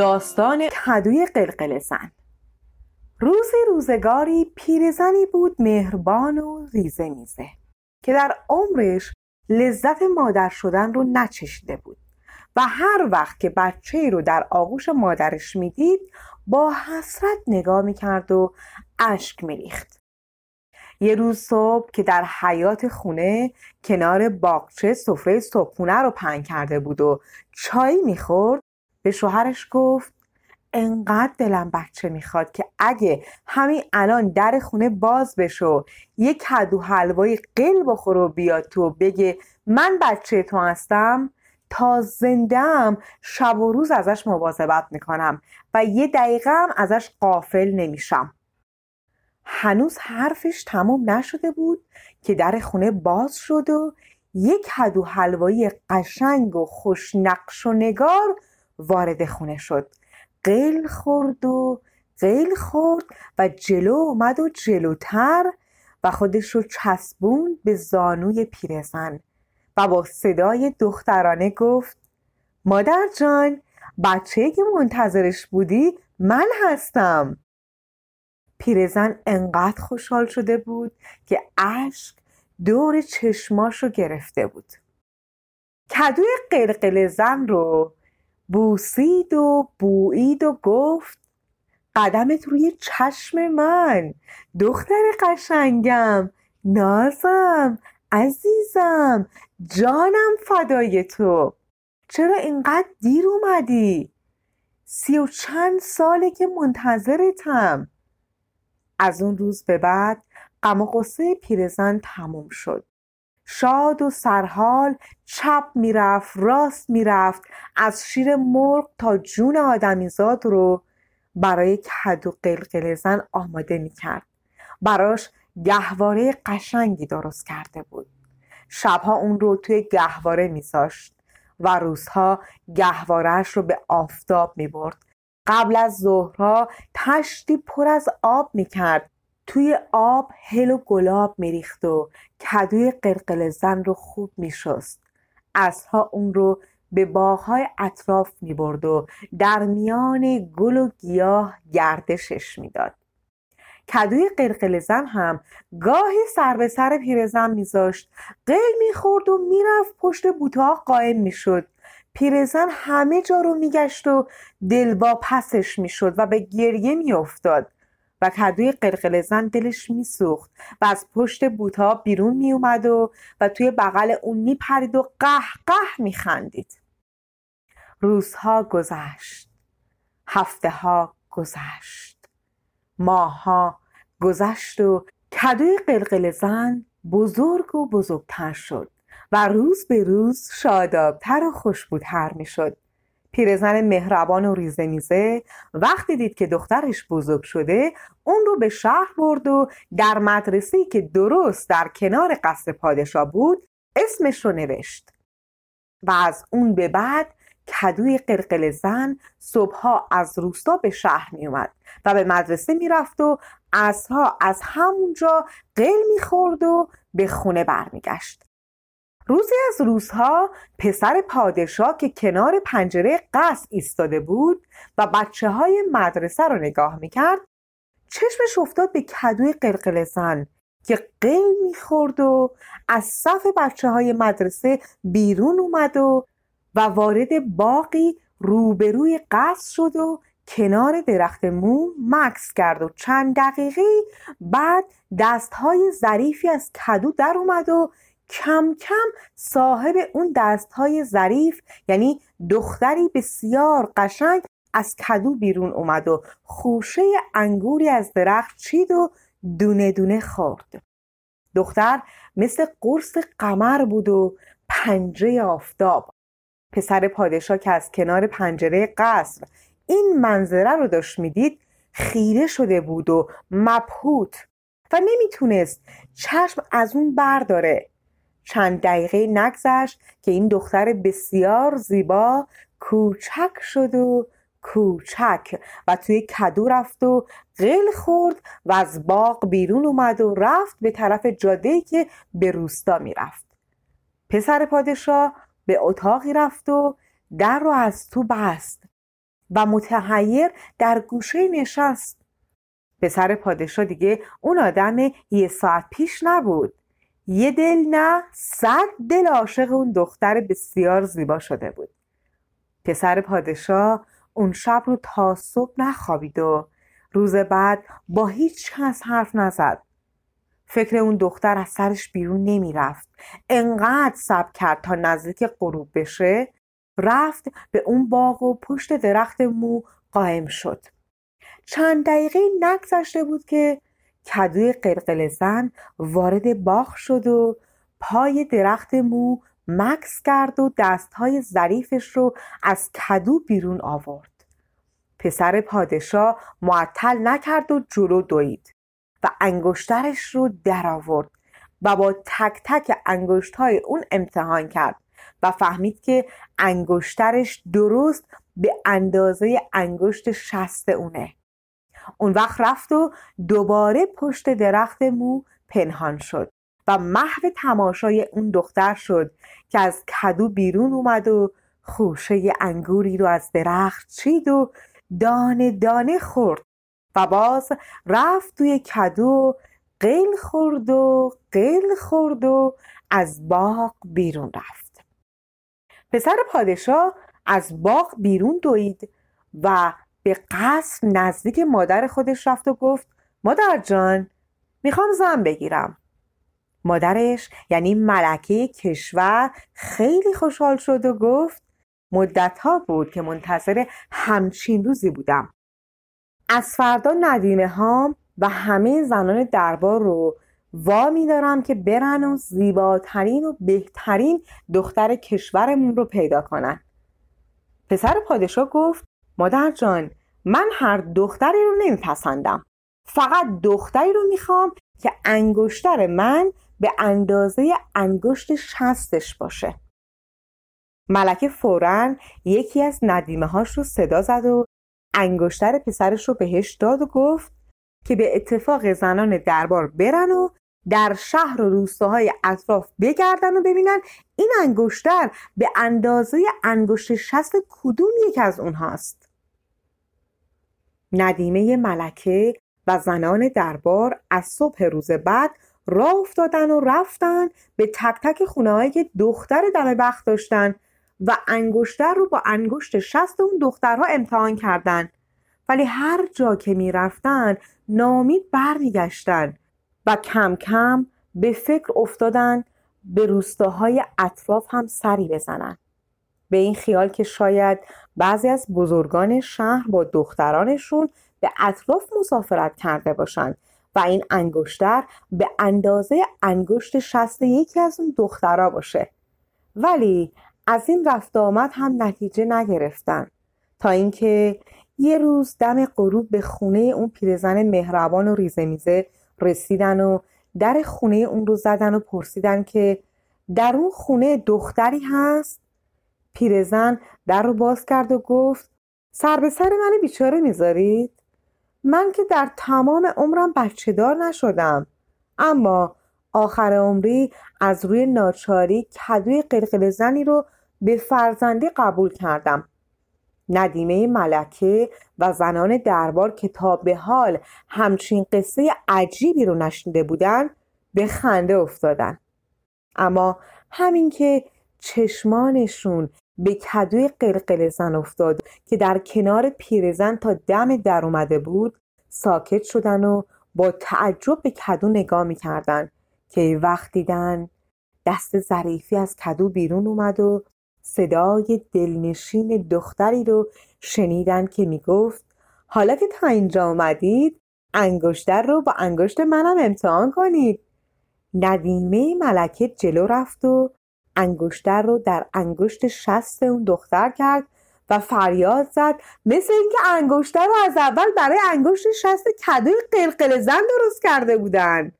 داستان کدوی قلقل زن روزی روزگاری پیرزنی بود مهربان و ریزه میزه که در عمرش لذت مادر شدن رو نچشیده بود و هر وقت که بچه رو در آغوش مادرش می‌دید با حسرت نگاه می‌کرد و اشک میریخت. یه روز صبح که در حیات خونه کنار باغچه سفره صبحونه رو پهن کرده بود و چای می‌خورد به شوهرش گفت انقدر دلم بچه می‌خواد که اگه همین الان در خونه باز بشو یه کدو حلوای قل بخور و بیاد تو بگه من بچه تو هستم تا زندم شب و روز ازش مواظبت می‌کنم و یه دقیقه هم ازش قافل نمیشم. هنوز حرفش تموم نشده بود که در خونه باز شد و یک کدو حلوایی قشنگ و خوشنقش و نگار وارد خونه شد. قیل خورد و قیل خورد و جلو اومد و جلوتر و خودش رو چسبون به زانوی پیرزن و با صدای دخترانه گفت مادر جان بچه که منتظرش بودی من هستم. پیرزن انقدر خوشحال شده بود که اشک دور چشماش رو گرفته بود. کدوی قلقل زن رو بوسید و بویید و گفت قدمت روی چشم من دختر قشنگم نازم عزیزم جانم فدای تو. چرا اینقدر دیر اومدی؟ سی و چند ساله که منتظرتم. از اون روز به بعد غم و غصه پیرزن تموم شد. شاد و سرحال چپ می‌رفت راست می‌رفت از شیر مرغ تا جون آدمیزاد رو برای کد و زن آماده می‌کرد. براش گهواره قشنگی درست کرده بود. شبها اون رو توی گهواره میذاشت و روزها گهوارهش رو به آفتاب می‌برد. قبل از ظهرها تشتی پر از آب می‌کرد. توی آب هل و گلاب میریخت و کدوی قلقل زن رو خوب میشست. ازها اون رو به باغهای اطراف می‌برد و در میان گل و گیاه گردشش می‌داد. کدوی قلقل زن هم گاهی سر به سر پیرزن میذاشت قل می‌خورد و می‌رفت پشت بوتها قایم می‌شد. پیرزن همه جا رو میگشت و دلوا پسش می‌شد و به گریه میافتاد. و کدوی قلقل زن دلش میسوخت و از پشت بوتا بیرون میومد و و توی بغل اون میپرید و قه قه میخندید. روزها گذشت. هفته ها گذشت. ماها گذشت و کدوی قلقل زن بزرگ و بزرگتر شد و روز به روز شادابتر و خوشبوتر می‌شد. پیرزن مهربان و ریزه میزه وقتی دید که دخترش بزرگ شده اون رو به شهر برد و در مدرسه که درست در کنار قصر پادشاه بود اسمش رو نوشت. و از اون به بعد کدوی قرقل زن صبحها از روستا به شهر می اومد و به مدرسه می‌رفت و ازها از همونجا قل می‌خورد و به خونه برمیگشت. روزی از روزها پسر پادشاه که کنار پنجره قصر ایستاده بود و بچه های مدرسه رو نگاه می‌کرد چشمش افتاد به کدوی قلقل زن که قل می‌خورد و از صف بچه های مدرسه بیرون اومد و و وارد باقی روبروی قصر شد و کنار درخت موم مکس کرد و چند دقیقه بعد دستهای ظریفی از کدو در اومد و کم کم صاحب اون دست های ظریف یعنی دختری بسیار قشنگ از کدو بیرون اومد و خوشه انگوری از درخت چید و دونه دونه خورد. دختر مثل قرص قمر بود و پنجه آفتاب. پسر پادشاه که از کنار پنجره قصر این منظره رو داشت می‌دید خیره شده بود و مبهوت و نمی‌تونست چشم از اون برداره. چند دقیقه نگذشت که این دختر بسیار زیبا کوچک شد و کوچک و توی کدو رفت و غل خورد و از باغ بیرون اومد و رفت به طرف جاده که به روستا می‌رفت. پسر پادشاه به اتاقی رفت و در رو از تو بست و متحیر در گوشه نشست. پسر پادشاه دیگه اون آدم یه ساعت پیش نبود. یه دل نه صد دل عاشق اون دختر بسیار زیبا شده بود. پسر پادشاه اون شب رو تا صبح نخوابید و روز بعد با هیچ کس حرف نزد. فکر اون دختر از سرش بیرون نمی‌رفت. انقدر سب کرد تا نزدیک غروب بشه رفت به اون باغ و پشت درخت مو قائم شد. چند دقیقه نگذشته بود که کدوی قلقل زن وارد باغ شد و پای درخت مو مکس کرد و دستهای ظریفش رو از کدو بیرون آورد. پسر پادشاه معطل نکرد و جلو دوید و انگشترش رو درآورد و با تک تک انگشت های اون امتحان کرد و فهمید که انگشترش درست به اندازه انگشت شست اونه. اون وقت رفت و دوباره پشت درخت مو پنهان شد و محو تماشای اون دختر شد که از کدو بیرون اومد و خوشه انگوری رو از درخت چید و دانه دانه خورد و باز رفت توی کدو قیل خورد و قیل خورد و از باغ بیرون رفت. پسر پادشاه از باغ بیرون دوید و به قصر نزدیک مادر خودش رفت و گفت مادر جان می‌خوام زن بگیرم. مادرش یعنی ملکه کشور خیلی خوشحال شد و گفت مدت ها بود که منتظر همچین روزی بودم. از فردا ندیمه هام و همه زنان دربار رو وا میدارم که برن و زیباترین و بهترین دختر کشورمون رو پیدا کنن. پسر پادشاه گفت مادر جان من هر دختری رو نمیپسندم. فقط دختری رو می‌خوام که انگشتر من به اندازه انگشت شستش باشه. ملکه فورا یکی از ندیمه هاش رو صدا زد و انگشتر پسرش رو بهش داد و گفت که به اتفاق زنان دربار برن و در شهر و روستاهای اطراف بگردن و ببینن این انگشتر به اندازه انگشت شست کدوم یک از اونهاست. ندیمه ملکه و زنان دربار از صبح روز بعد راه افتادن و رفتن به تک تک خونه که دختر دم بخت داشتن و انگشتر رو با انگشت شست اون دخترها امتحان کردن. ولی هر جا که می رفتن نامید برمیگشتن و کم کم به فکر افتادن به روستاهای اطراف هم سری بزنن. به این خیال که شاید بعضی از بزرگان شهر با دخترانشون به اطراف مسافرت کرده باشند و این انگشتر به اندازه انگشت شست یکی از اون دخترها باشه. ولی از این رفت آمد هم نتیجه نگرفتن. تا اینکه یه روز دم غروب به خونه اون پیرزن مهربان و ریزه رسیدن و در خونه اون رو زدن و پرسیدن که در اون خونه دختری هست؟ پیرزن در رو باز کرد و گفت سر به سر من بیچاره می‌ذارید؟ من که در تمام عمرم بچه دار نشدم. اما آخر عمری از روی ناچاری کدوی قلقل زنی رو به فرزندی قبول کردم. ندیمه ملکه و زنان دربار که تا به حال همچین قصه عجیبی رو نشنیده بودن به خنده افتادن. اما همین که چشمانشون به کدوی قلقل زن افتاد که در کنار پیرزن تا دم در اومده بود ساکت شدن و با تعجب به کدو نگاه می‌کردن که وقت دیدن دست ظریفی از کدو بیرون اومد و صدای دلنشین دختری رو شنیدن که می‌گفت حالا که تا اینجا آمدید انگشتر رو با انگشت منم امتحان کنید. ندیمه ملکه جلو رفت و انگشتر رو در انگشت شست اون دختر کرد و فریاد زد. مثل اینکه انگشتر رو از اول برای انگشت شست کدوی قلقل زن درست کرده بودن.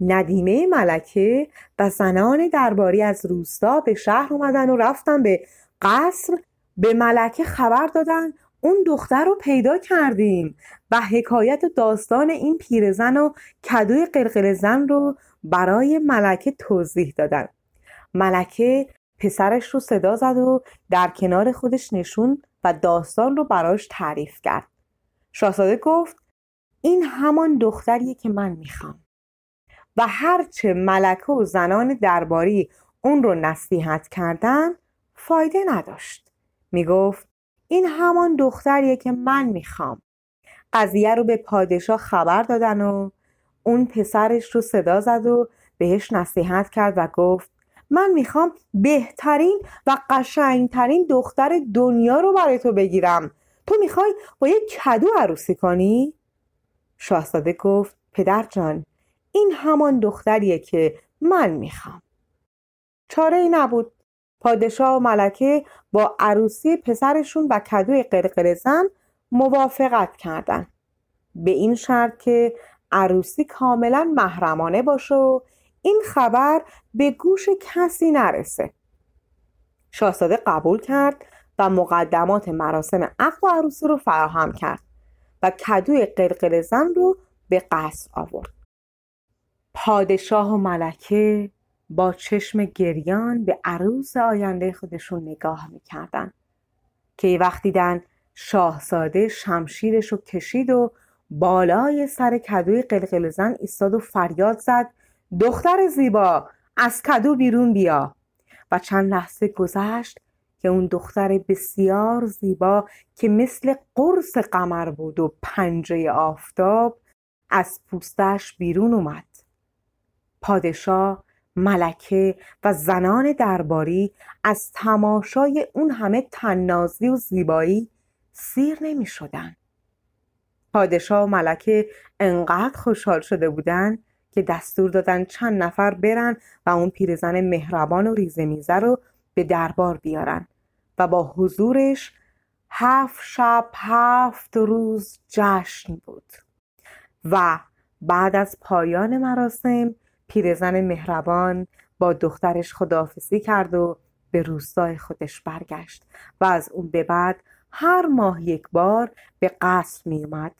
ندیمه ملکه و زنان درباری از روستا به شهر اومدن و رفتن به قصر. به ملکه خبر دادن اون دختر رو پیدا کردیم و حکایت داستان این پیرزن و کدوی قلقل زن رو برای ملکه توضیح دادن. ملکه پسرش رو صدا زد و در کنار خودش نشون و داستان رو براش تعریف کرد. شاهزاده گفت این همان دختریه که من می‌خوام. و هرچه ملکه و زنان درباری اون رو نصیحت کردن فایده نداشت. می‌گفت این همان دختریه که من می‌خوام. قضیه رو به پادشاه خبر دادن و اون پسرش رو صدا زد و بهش نصیحت کرد و گفت من می‌خوام بهترین و قشنگترین دختر دنیا رو برای تو بگیرم تو می‌خوای با یک کدو عروسی کنی؟ شاهزاده گفت پدر جان این همان دختریه که من می‌خوام چاره ای نبود پادشاه و ملکه با عروسی پسرشون و کدوی قرقر زن موافقت کردند. به این شرط که عروسی کاملا محرمانه باشه و این خبر به گوش کسی نرسه. شاهزاده قبول کرد و مقدمات مراسم عقد و عروسی رو فراهم کرد و کدوی قرقر زن رو به قصر آورد. پادشاه و ملکه با چشم گریان به عروس آینده خودشون نگاه می‌کردن که وقتی دن شاهزاده شمشیرش رو کشید و بالای سر کدوی قلقل زن ایستاد و فریاد زد دختر زیبا از کدو بیرون بیا و چند لحظه گذشت که اون دختر بسیار زیبا که مثل قرص قمر بود و پنجه آفتاب از پوستش بیرون اومد پادشاه ملکه و زنان درباری از تماشای اون همه تننازی و زیبایی سیر نمی شدن. پادشاه و ملکه انقدر خوشحال شده بودن که دستور دادن چند نفر برن و اون پیرزن مهربان و ریزه میزه رو به دربار بیارن. و با حضورش هفت شب هفت روز جشن بود. و بعد از پایان مراسم پیرزن مهربان با دخترش خداحافظی کرد و به روستای خودش برگشت. و از اون به بعد هر ماه یک بار به قصر می اومد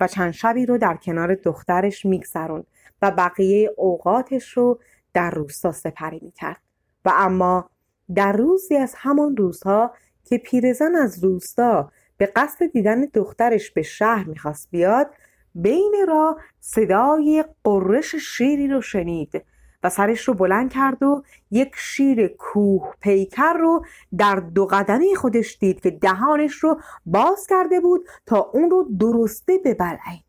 و چند شبی رو در کنار دخترش میگذروند و بقیه اوقاتش رو در روستا سپری می‌کرد. و اما در روزی از همان روزها که پیرزن از روستا به قصد دیدن دخترش به شهر می‌خواست بیاد بین را صدای قررش شیری رو شنید. و سرش رو بلند کرد و یک شیر کوه پیکر رو در دو قدمی خودش دید که دهانش رو باز کرده بود تا اون رو درسته ببلعه.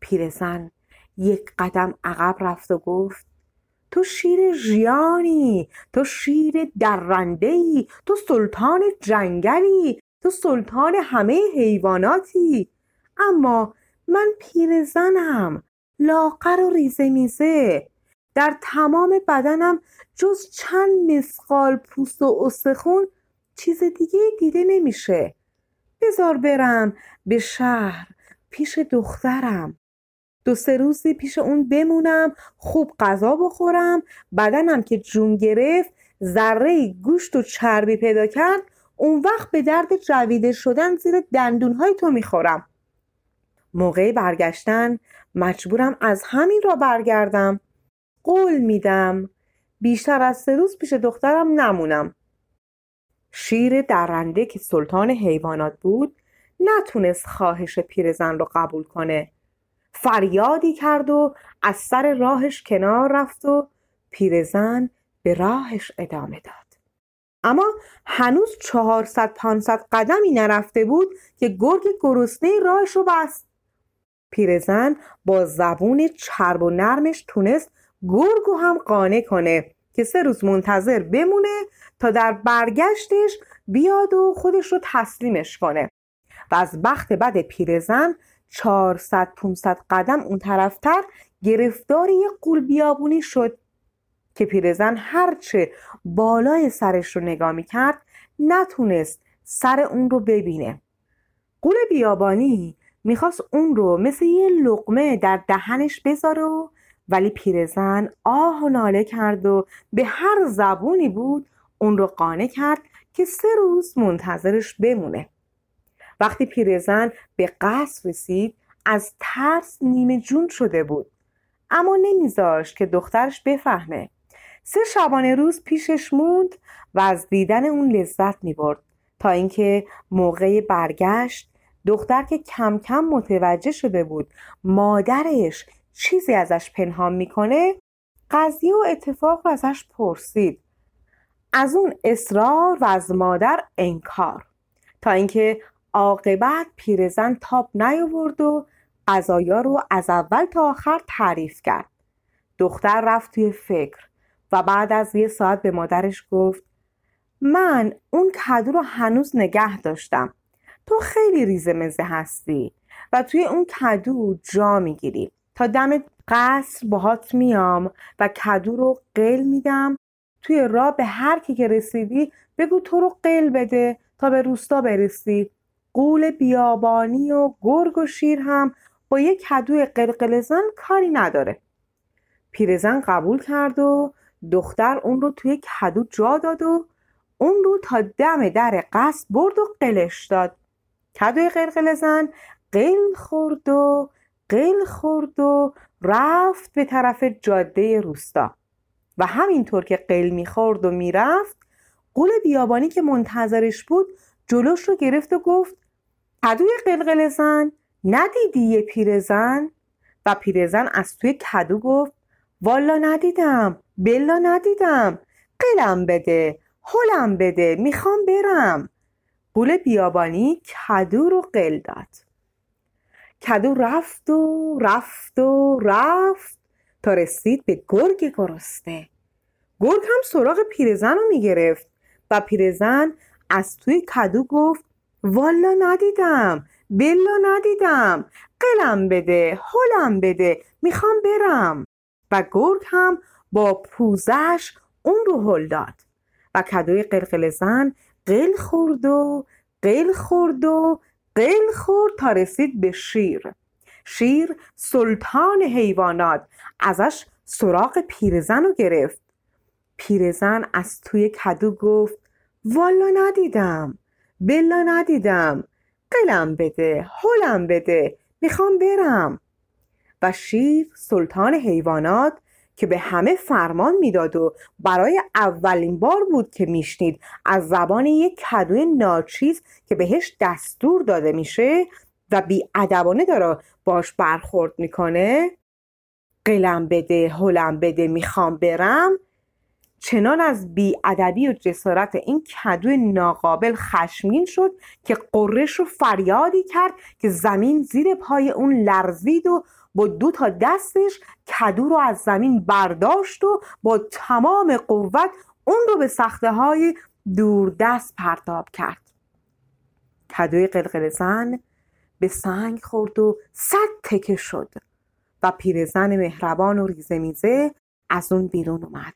پیرزن یک قدم عقب رفت و گفت تو شیر ژیانی تو شیر درنده تو سلطان جنگلی تو سلطان همه حیواناتی. اما من پیرزنم لاغر و ریزه میزه. در تمام بدنم جز چند مسقال پوست و استخون چیز دیگه دیده نمیشه. بزار برم به شهر پیش دخترم. دو سه روزی پیش اون بمونم خوب غذا بخورم بدنم که جون گرفت ذره گوشت و چربی پیدا کرد اون وقت به درد جویده شدن زیر دندونهای تو می‌خورم. موقع برگشتن مجبورم از همین را برگردم. قول میدم. بیشتر از سه روز پیش دخترم نمونم. شیر درنده که سلطان حیوانات بود نتونست خواهش پیرزن رو قبول کنه. فریادی کرد و از سر راهش کنار رفت و پیرزن به راهش ادامه داد. اما هنوز چهارصد پانصد قدمی نرفته بود که گرگ گرسنه راهش رو بست. پیرزن با زبون چرب و نرمش تونست گرگو هم قانع کنه که سه روز منتظر بمونه تا در برگشتش بیاد و خودش رو تسلیمش کنه. و از بخت بد پیرزن 400 500 قدم اون طرفتر گرفتار یه قول بیابونی شد که پیرزن هرچه بالای سرش رو نگاه می‌کرد نتونست سر اون رو ببینه. قول بیابانی می‌خواست اون رو مثل یه لقمه در دهنش بذاره و ولی پیرزن آه و ناله کرد و به هر زبونی بود اون رو قانع کرد که سه روز منتظرش بمونه. وقتی پیرزن به قصر رسید از ترس نیمه جون شده بود. اما نمیذاشت که دخترش بفهمه. سه شبانه روز پیشش موند و از دیدن اون لذت می‌برد. تا اینکه موقع برگشت دختر که کم کم متوجه شده بود مادرش چیزی ازش پنهان می‌کنه قضیه و اتفاق رو ازش پرسید. از اون اصرار و از مادر انکار. تا اینکه عاقبت پیرزن تاب نیاورد و قضایا رو از اول تا آخر تعریف کرد. دختر رفت توی فکر و بعد از یه ساعت به مادرش گفت من اون کدو رو هنوز نگه داشتم. تو خیلی ریزه مزه هستی و توی اون کدو جا می‌گیری. تا دم قصر باهات میام و کدو رو قل میدم. توی راه به هر کی که رسیدی بگو تو رو قل بده تا به روستا برسی. قول بیابانی و گرگ و شیر هم با یک کدو قلقلزن کاری نداره. پیرزن قبول کرد و دختر اون رو توی کدو جا داد و اون رو تا دم در قصد برد و قلش داد. کدوی قلقل زن قل خورد و قل خورد و رفت به طرف جاده روستا. و همینطور که قل می‌خورد و می‌رفت قول بیابانی که منتظرش بود جلوش رو گرفت و گفت کدوی قلقل زن ندیدی یه پیرزن و پیرزن از توی کدو گفت والا ندیدم بلا ندیدم قلم بده هلم بده می‌خوام برم. قول بیابانی کدو رو قل داد. کدو رفت و رفت و رفت تا رسید به گرگ گرسته گرگ هم سراغ پیرزن رو می‌گرفت و پیرزن از توی کدو گفت والا ندیدم بلا ندیدم قلم بده هلم بده می‌خوام برم. و گرگ هم با پوزش اون رو هل داد. و کدوی قلقل زن قل خورد و قل خورد و قل خورد تا رسید به شیر. شیر سلطان حیوانات. ازش سراغ پیرزن رو گرفت. پیرزن از توی کدو گفت والا ندیدم. بلا ندیدم. قلم بده هلم بده. می‌خوام برم. و شیر سلطان حیوانات که به همه فرمان می‌داد و برای اولین بار بود که میشنید از زبان یک کدوی ناچیز که بهش دستور داده میشه و بی ادبانه داره باش برخورد می‌کنه. قلم بده هلم بده می‌خوام برم. چنان از بیادبی و جسارت این کدو ناقابل خشمین شد که قرش و فریادی کرد که زمین زیر پای اون لرزید و با دو تا دستش کدو رو از زمین برداشت و با تمام قوت اون رو به سخته های دست پرتاب کرد. کدوی قلقل زن به سنگ خورد و صد تکه شد و پیرزن مهربان و ریزه میزه از اون بیرون اومد.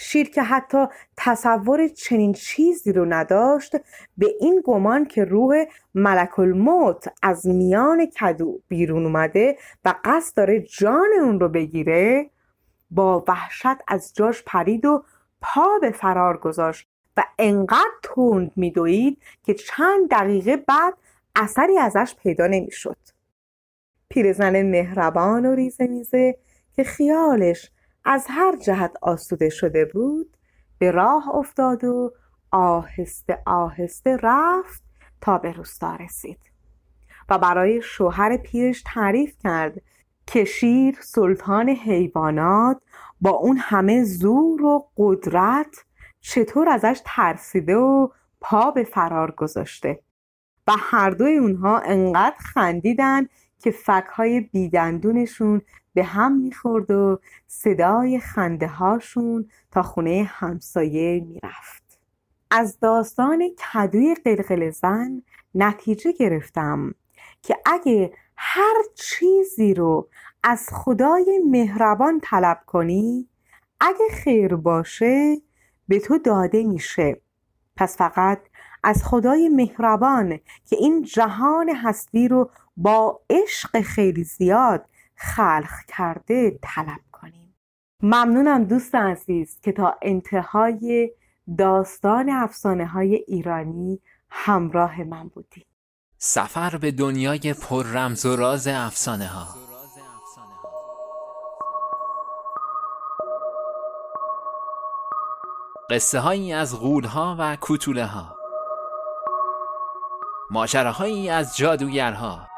شیر که حتی تصور چنین چیزی رو نداشت به این گمان که روح ملک الموت از میان کدو بیرون اومده و قصد داره جان اون رو بگیره با وحشت از جاش پرید و پا به فرار گذاشت و انقدر تند میدوید که چند دقیقه بعد اثری ازش پیدا نمی‌شد. پیرزن مهربان و ریزه میزه که خیالش از هر جهت آسوده شده بود به راه افتاد و آهسته آهسته رفت تا به روستا رسید. و برای شوهر پیرش تعریف کرد که شیر سلطان حیوانات با اون همه زور و قدرت چطور ازش ترسیده و پا به فرار گذاشته. و هر دوی اونها انقدر خندیدن که فکهای بیدندونشون به هم می‌خورد و صدای خنده هاشون تا خونه همسایه می‌رفت. از داستان کدوی قلقل زن نتیجه گرفتم که اگه هر چیزی رو از خدای مهربان طلب کنی اگه خیر باشه به تو داده میشه. پس فقط از خدای مهربان که این جهان هستی رو با عشق خیلی زیاد خلق کرده طلب کنیم. ممنونم دوست عزیز که تا انتهای داستان افسانه های ایرانی همراه من بودی. سفر به دنیای پر رمز و راز افسانه ها قصه هایی از غول ها و کوتوله ها ماجراهایی از جادوگرها.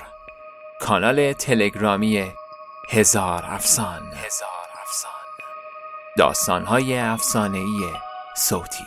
کانال تلگرامی هزار افسان. هزار افسان. داستانهای افسانه‌ای صوتی.